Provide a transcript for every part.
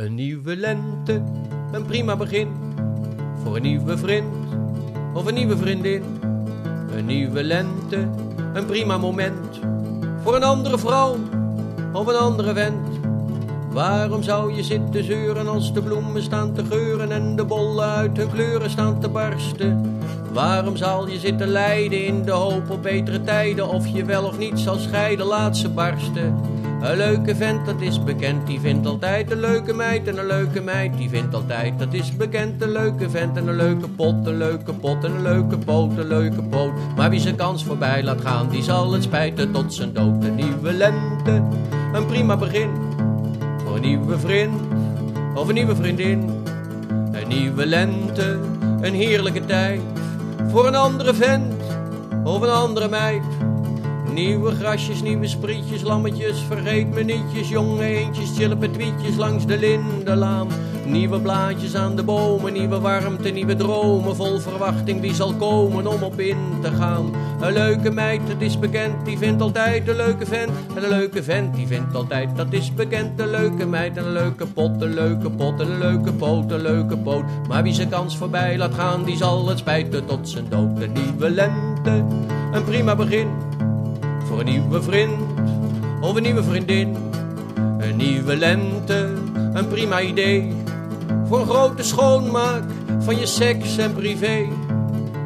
Een nieuwe lente, een prima begin. Voor een nieuwe vriend of een nieuwe vriendin. Een nieuwe lente, een prima moment. Voor een andere vrouw of een andere vent. Waarom zou je zitten zeuren als de bloemen staan te geuren en de bollen uit hun kleuren staan te barsten? Waarom zal je zitten lijden in de hoop op betere tijden of je wel of niet zal scheiden, laat ze barsten? Een leuke vent, dat is bekend, die vindt altijd een leuke meid. En een leuke meid, die vindt altijd, dat is bekend, een leuke vent. En een leuke pot, een leuke pot en een leuke poot, een leuke poot. Maar wie zijn kans voorbij laat gaan, die zal het spijten tot zijn dood. Een nieuwe lente, een prima begin. Voor een nieuwe vriend of een nieuwe vriendin. Een nieuwe lente, een heerlijke tijd. Voor een andere vent of een andere meid. Nieuwe grasjes, nieuwe sprietjes, lammetjes, vergeet me nietjes, jonge eentjes, chillen petwietjes langs de lindenlaan. Nieuwe blaadjes aan de bomen, nieuwe warmte, nieuwe dromen, vol verwachting wie zal komen om op in te gaan. Een leuke meid, dat is bekend, die vindt altijd een leuke vent. En een leuke vent, die vindt altijd, dat is bekend, een leuke meid. En een leuke pot, een leuke pot, en een leuke poot, een leuke poot. Maar wie zijn kans voorbij laat gaan, die zal het spijten tot zijn dood. Een nieuwe lente, een prima begin voor een nieuwe vriend of een nieuwe vriendin. Een nieuwe lente, een prima idee. Voor een grote schoonmaak van je seks en privé.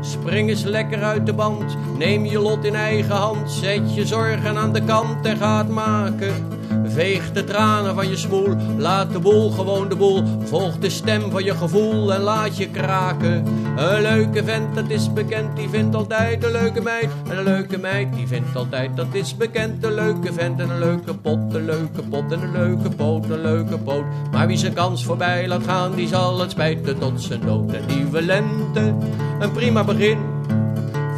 Spring eens lekker uit de band, neem je lot in eigen hand. Zet je zorgen aan de kant en ga het maken. Veeg de tranen van je smoel, laat de boel gewoon de boel. Volg de stem van je gevoel en laat je kraken. Een leuke vent, dat is bekend, die vindt altijd een leuke meid. En een leuke meid, die vindt altijd, dat is bekend. Een leuke vent en een leuke pot, een leuke pot en een leuke poot, een leuke poot. Maar wie zijn kans voorbij laat gaan, die zal het spijten tot zijn dood. Een nieuwe lente, een prima begin.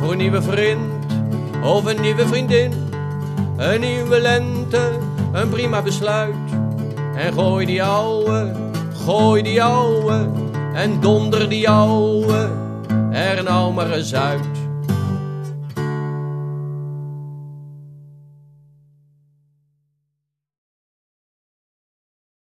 Voor een nieuwe vriend of een nieuwe vriendin. Een nieuwe lente, een prima besluit. En gooi die ouwe, gooi die ouwe, en donder die ouwe er nou maar eens uit.